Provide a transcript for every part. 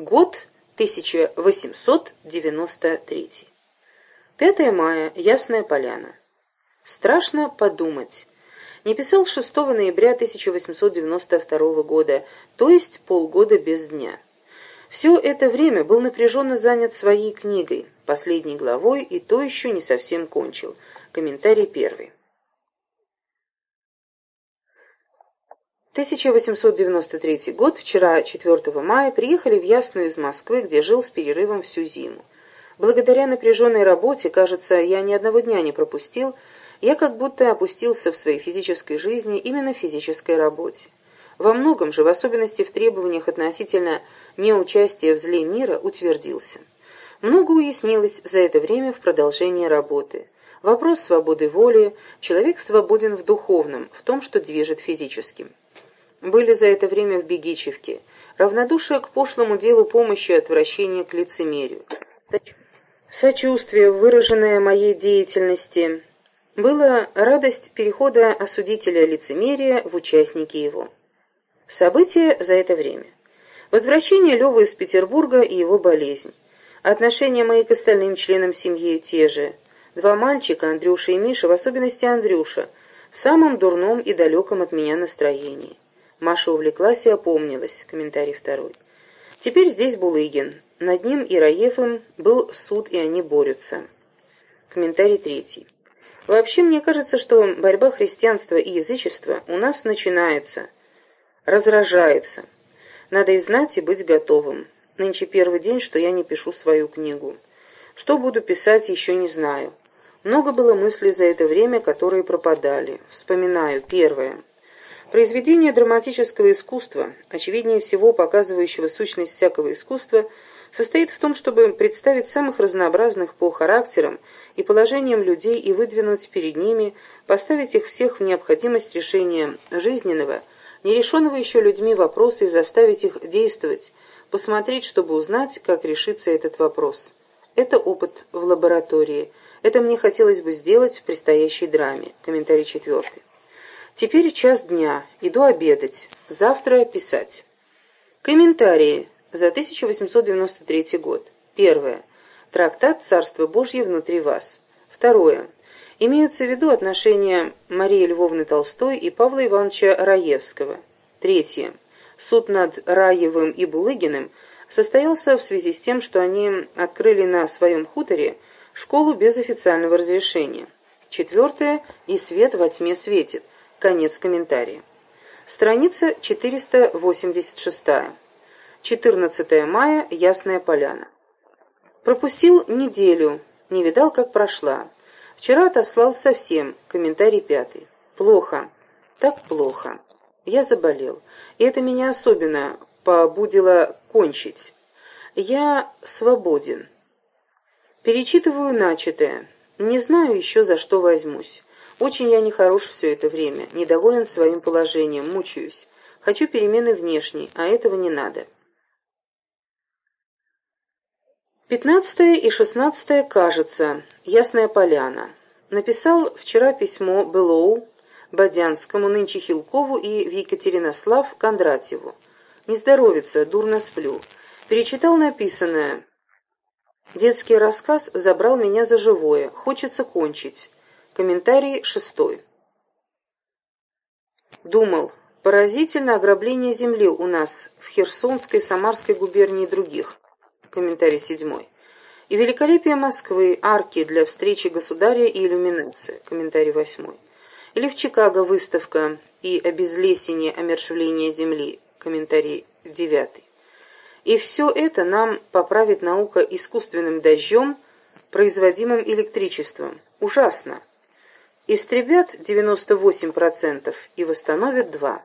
Год 1893. 5 мая. Ясная поляна. Страшно подумать. Не писал 6 ноября 1892 года, то есть полгода без дня. Все это время был напряженно занят своей книгой, последней главой, и то еще не совсем кончил. Комментарий первый. 1893 год, вчера, 4 мая, приехали в Ясную из Москвы, где жил с перерывом всю зиму. Благодаря напряженной работе, кажется, я ни одного дня не пропустил, я как будто опустился в своей физической жизни именно в физической работе. Во многом же, в особенности в требованиях относительно неучастия в зле мира, утвердился. Много уяснилось за это время в продолжении работы. Вопрос свободы воли, человек свободен в духовном, в том, что движет физическим были за это время в Бегичевке, равнодушие к пошлому делу помощи и отвращение к лицемерию. Сочувствие, выраженное моей деятельности, было радость перехода осудителя лицемерия в участники его. События за это время. Возвращение Лёвы из Петербурга и его болезнь. Отношения мои к остальным членам семьи те же. Два мальчика, Андрюша и Миша, в особенности Андрюша, в самом дурном и далеком от меня настроении. Маша увлеклась и опомнилась. Комментарий второй. Теперь здесь Булыгин. Над ним и Раевым был суд, и они борются. Комментарий третий. Вообще, мне кажется, что борьба христианства и язычества у нас начинается, разражается. Надо и знать, и быть готовым. Нынче первый день, что я не пишу свою книгу. Что буду писать, еще не знаю. Много было мыслей за это время, которые пропадали. Вспоминаю. Первое. Произведение драматического искусства, очевиднее всего показывающего сущность всякого искусства, состоит в том, чтобы представить самых разнообразных по характерам и положениям людей и выдвинуть перед ними, поставить их всех в необходимость решения жизненного, нерешенного еще людьми вопроса и заставить их действовать, посмотреть, чтобы узнать, как решится этот вопрос. Это опыт в лаборатории. Это мне хотелось бы сделать в предстоящей драме. Комментарий четвертый. Теперь час дня. Иду обедать. Завтра писать. Комментарии за 1893 год. Первое. Трактат «Царство Божье внутри вас». Второе. Имеются в виду отношения Марии Львовны Толстой и Павла Ивановича Раевского. Третье. Суд над Раевым и Булыгиным состоялся в связи с тем, что они открыли на своем хуторе школу без официального разрешения. Четвертое. И свет во тьме светит. Конец комментария. Страница 486. 14 мая. Ясная поляна. Пропустил неделю. Не видал, как прошла. Вчера отослал совсем. Комментарий пятый. Плохо. Так плохо. Я заболел. И это меня особенно побудило кончить. Я свободен. Перечитываю начатое. Не знаю еще, за что возьмусь. Очень я нехорош все это время, недоволен своим положением, мучаюсь. Хочу перемены внешней, а этого не надо. Пятнадцатое и шестнадцатое кажется. Ясная поляна. Написал вчера письмо Белоу, Бодянскому, нынче Хилкову и в Екатеринослав Кондратьеву. Не здоровится, дурно сплю. Перечитал написанное. Детский рассказ забрал меня за живое. Хочется кончить. Комментарий шестой. Думал, поразительно ограбление земли у нас в Херсонской, Самарской губернии и других. Комментарий седьмой. И великолепие Москвы, арки для встречи государя и иллюминации. Комментарий восьмой. Или в Чикаго выставка и обезлесение, омершвление земли. Комментарий девятый. И все это нам поправит наука искусственным дождем, производимым электричеством. Ужасно истребят 98% и восстановят 2%.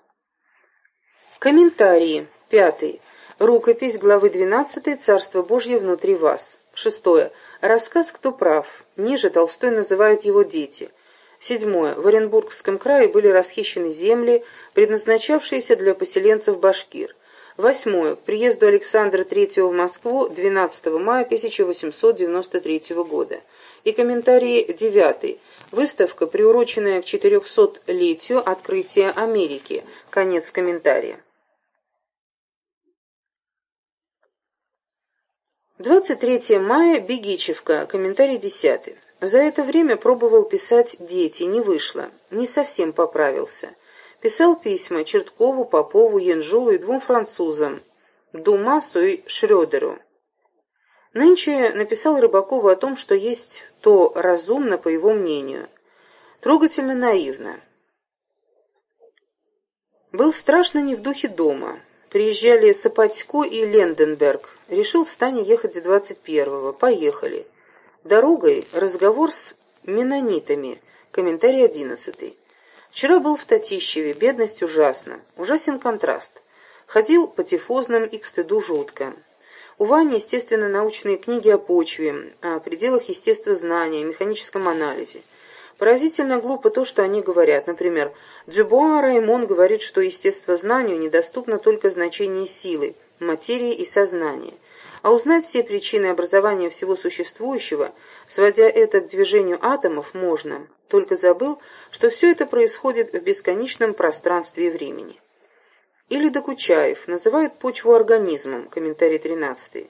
Комментарии. Пятый. Рукопись главы 12 «Царство Божье внутри вас». Шестое. Рассказ «Кто прав». Ниже Толстой называет его «Дети». Седьмое. В Оренбургском крае были расхищены земли, предназначавшиеся для поселенцев башкир. Восьмое. К приезду Александра III в Москву 12 мая 1893 года. И комментарий девятый. Выставка, приуроченная к 400-летию открытия Америки. Конец комментария. 23 мая, Бегичевка, комментарий 10. За это время пробовал писать «Дети», не вышло, не совсем поправился. Писал письма Черткову, Попову, Янжулу и двум французам, Думасу и Шрёдеру. Нынче написал Рыбакову о том, что есть то разумно, по его мнению. Трогательно наивно. Был страшно не в духе дома. Приезжали Сапатько и Ленденберг. Решил с Таней ехать 21-го. Поехали. Дорогой разговор с менонитами. Комментарий 11. Вчера был в Татищеве. Бедность ужасна. Ужасен контраст. Ходил по тифозным и к стыду жутко. У Вани, естественно, научные книги о почве, о пределах естествознания, механическом анализе. Поразительно глупо то, что они говорят. Например, Дзюбуа Раймон говорит, что естествознанию недоступно только значение силы, материи и сознания. А узнать все причины образования всего существующего, сводя это к движению атомов, можно. Только забыл, что все это происходит в бесконечном пространстве и времени. Или Докучаев называет почву организмом, комментарий 13.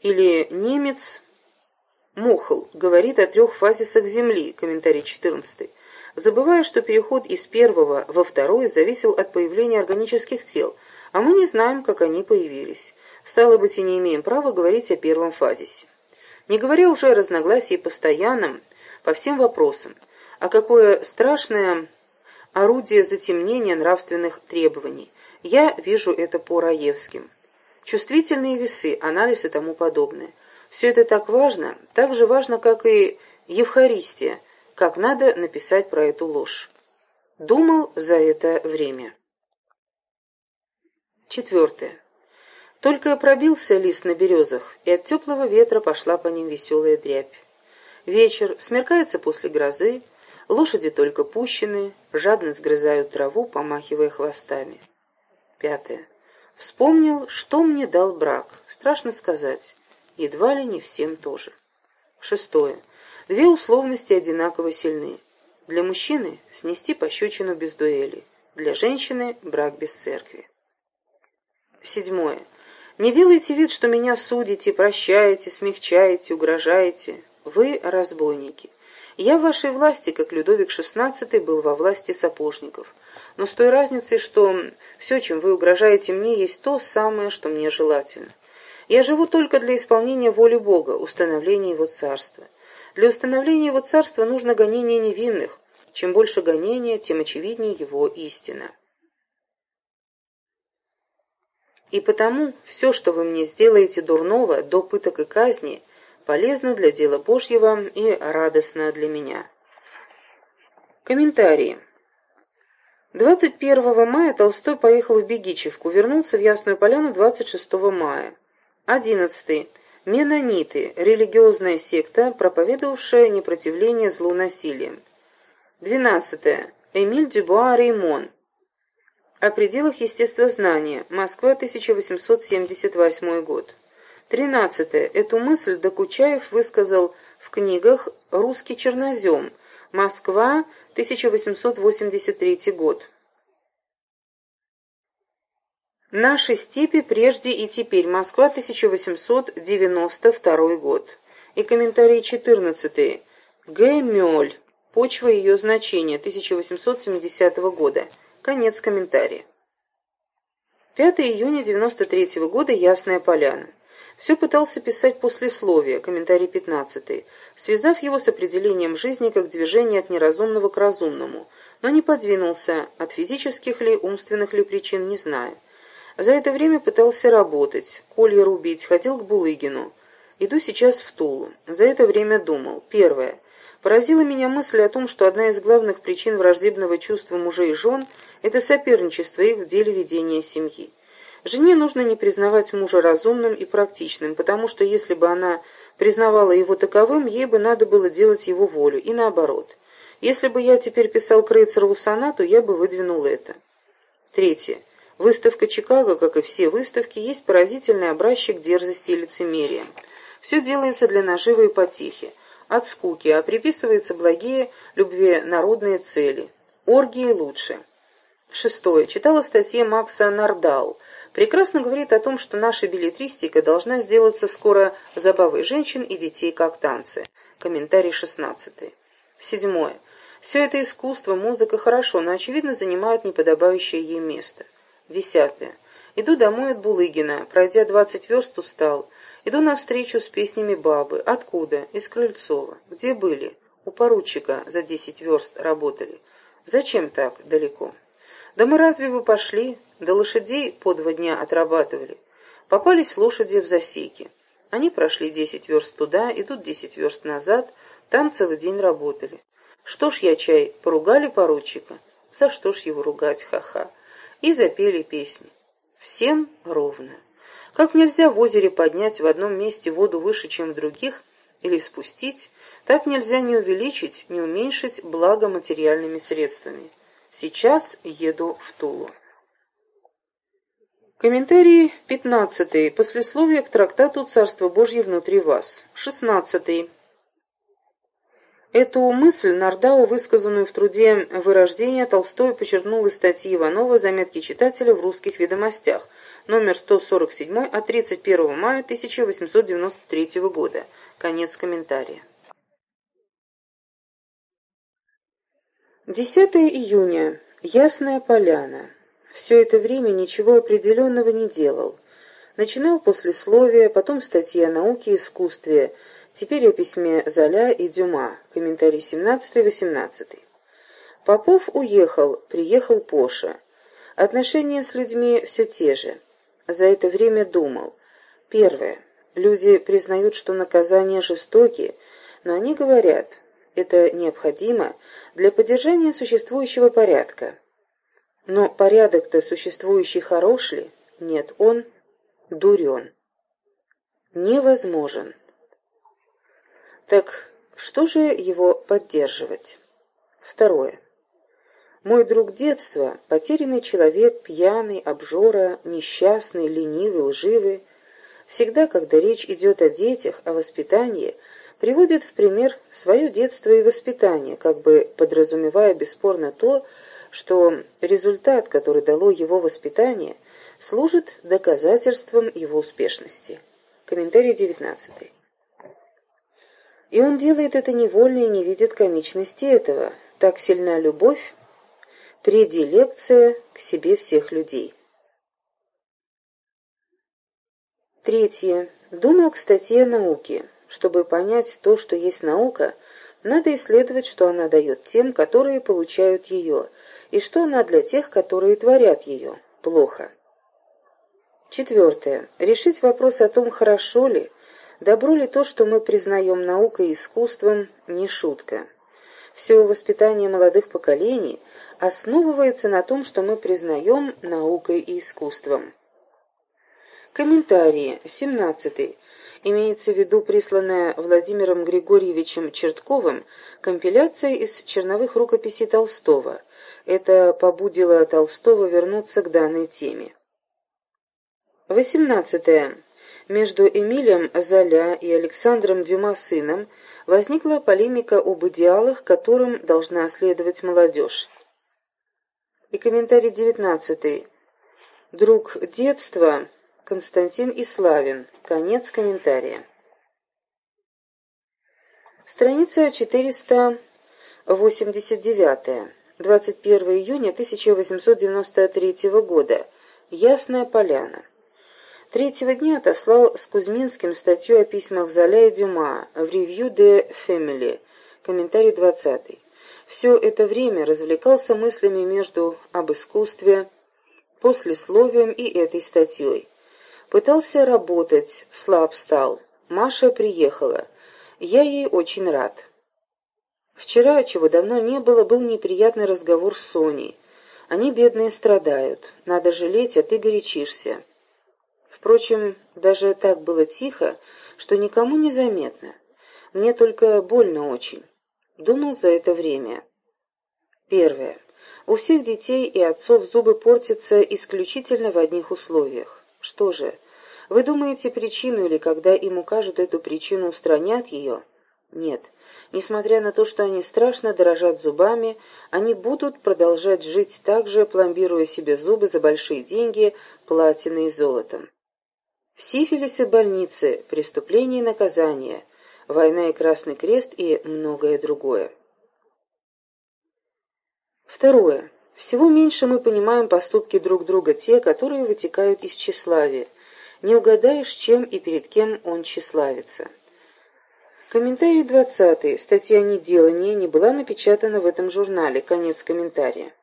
Или немец Мохл говорит о трех фазисах Земли, комментарий 14. Забывая, что переход из первого во второй зависел от появления органических тел, а мы не знаем, как они появились. Стало быть, и не имеем права говорить о первом фазисе. Не говоря уже о разногласии постоянном по всем вопросам, а какое страшное орудие затемнения нравственных требований – я вижу это по Раевским. Чувствительные весы, анализ и тому подобное. Все это так важно, так же важно, как и Евхаристия, как надо написать про эту ложь. Думал за это время. Четвертое. Только пробился лист на березах, и от теплого ветра пошла по ним веселая дрябь. Вечер, смеркается после грозы, лошади только пущены, жадно сгрызают траву, помахивая хвостами. Пятое. Вспомнил, что мне дал брак. Страшно сказать. Едва ли не всем тоже. Шестое. Две условности одинаково сильны. Для мужчины – снести пощечину без дуэли. Для женщины – брак без церкви. Седьмое. Не делайте вид, что меня судите, прощаете, смягчаете, угрожаете. Вы – разбойники. Я в вашей власти, как Людовик XVI был во власти сапожников но с той разницей, что все, чем вы угрожаете мне, есть то самое, что мне желательно. Я живу только для исполнения воли Бога, установления Его Царства. Для установления Его Царства нужно гонение невинных. Чем больше гонения, тем очевиднее Его истина. И потому все, что вы мне сделаете дурного, до пыток и казни, полезно для дела Божьего и радостно для меня. Комментарии. 21 мая Толстой поехал в Бегичевку, вернулся в Ясную Поляну 26 мая. 11. Менониты – религиозная секта, проповедовавшая непротивление злу насилием. 12. Эмиль Дюбуа Реймон. О пределах естествознания. Москва, 1878 год. 13. Эту мысль Докучаев высказал в книгах «Русский чернозем», Москва, 1883 год. Наши степи прежде и теперь. Москва, 1892 год. И комментарий 14. Г. Мёль. Почва и ее значение. 1870 года. Конец комментария. 5 июня 93 года. Ясная поляна. Все пытался писать послесловие, комментарий 15, связав его с определением жизни как движение от неразумного к разумному, но не подвинулся, от физических ли, умственных ли причин, не зная. За это время пытался работать, колья рубить, ходил к Булыгину. Иду сейчас в Тулу. За это время думал. Первое. Поразила меня мысль о том, что одна из главных причин враждебного чувства мужей и жен – это соперничество их в деле ведения семьи. Жене нужно не признавать мужа разумным и практичным, потому что если бы она признавала его таковым, ей бы надо было делать его волю, и наоборот. Если бы я теперь писал Крейцерову сонату, я бы выдвинул это. Третье. Выставка Чикаго, как и все выставки, есть поразительный образчик дерзости и лицемерия. Все делается для наживы и потехи, от скуки, а приписывается благие любви народные цели. Оргии лучше. Шестое. Читала статьи Макса Нардау. Прекрасно говорит о том, что наша билетристика должна сделаться скоро забавой женщин и детей как танцы. Комментарий шестнадцатый. Седьмое. Все это искусство, музыка хорошо, но, очевидно, занимают неподобающее ей место. Десятое. Иду домой от Булыгина, пройдя двадцать верст устал. Иду навстречу с песнями бабы. Откуда? Из Крыльцова. Где были? У поручика за десять верст работали. Зачем так далеко? Да мы разве бы пошли? До лошадей по два дня отрабатывали. Попались лошади в засеки. Они прошли десять верст туда, идут десять верст назад, там целый день работали. Что ж я чай, поругали поручика? За что ж его ругать, ха-ха. И запели песни. Всем ровно. Как нельзя в озере поднять в одном месте воду выше, чем в других, или спустить, так нельзя не увеличить, не уменьшить благо материальными средствами. Сейчас еду в Тулу. Комментарий 15. Послесловие к трактату «Царство Божье внутри вас». 16. Эту мысль Нардау, высказанную в труде «Вырождение», Толстой подчеркнул из статьи Иванова «Заметки читателя в русских ведомостях», номер 147 от 31 мая 1893 года. Конец комментария. 10 июня. Ясная поляна. Все это время ничего определенного не делал. Начинал послесловие, потом статьи о науке и искусстве – Теперь о письме Золя и Дюма. Комментарий 17-18. Попов уехал, приехал Поша. Отношения с людьми все те же. За это время думал. Первое. Люди признают, что наказания жестокие, но они говорят, это необходимо для поддержания существующего порядка. Но порядок-то существующий хорош ли? Нет, он дурен. Невозможен. Так что же его поддерживать? Второе. Мой друг детства, потерянный человек, пьяный, обжора, несчастный, ленивый, лживый, всегда, когда речь идет о детях, о воспитании, приводит в пример свое детство и воспитание, как бы подразумевая бесспорно то, что результат, который дало его воспитание, служит доказательством его успешности. Комментарий девятнадцатый. И он делает это невольно и не видит комичности этого. Так сильна любовь, предилекция к себе всех людей. Третье. Думал к статье науки. Чтобы понять то, что есть наука, надо исследовать, что она дает тем, которые получают ее, и что она для тех, которые творят ее. Плохо. Четвертое. Решить вопрос о том, хорошо ли, Добро ли то, что мы признаем наукой и искусством, не шутка. Все воспитание молодых поколений основывается на том, что мы признаем наукой и искусством. Комментарии. 17. Имеется в виду присланная Владимиром Григорьевичем Чертковым компиляция из черновых рукописей Толстого. Это побудило Толстого вернуться к данной теме. 18. Между Эмилием Золя и Александром Дюма сыном возникла полемика об идеалах, которым должна следовать молодежь. И комментарий девятнадцатый. Друг детства Константин Иславин. Конец комментария. Страница 489. 21 июня 1893 года. Ясная поляна. Третьего дня отослал с Кузьминским статью о письмах Золя и Дюма в «Review de Family», комментарий 20. Все это время развлекался мыслями между об искусстве, послесловием и этой статьей. Пытался работать, слаб стал. Маша приехала. Я ей очень рад. Вчера, чего давно не было, был неприятный разговор с Соней. Они, бедные, страдают. Надо жалеть, а ты горячишься. Впрочем, даже так было тихо, что никому не заметно. Мне только больно очень. Думал за это время. Первое. У всех детей и отцов зубы портятся исключительно в одних условиях. Что же, вы думаете, причину или когда им укажут эту причину, устранят ее? Нет, несмотря на то, что они страшно дорожат зубами, они будут продолжать жить так же, пломбируя себе зубы за большие деньги, платиной и золотом. Сифилис и больницы, преступление и наказание, война и Красный Крест и многое другое. Второе. Всего меньше мы понимаем поступки друг друга те, которые вытекают из тщеславия. Не угадаешь, чем и перед кем он тщеславится. Комментарий 20. Статья «Неделание» не была напечатана в этом журнале. Конец комментария.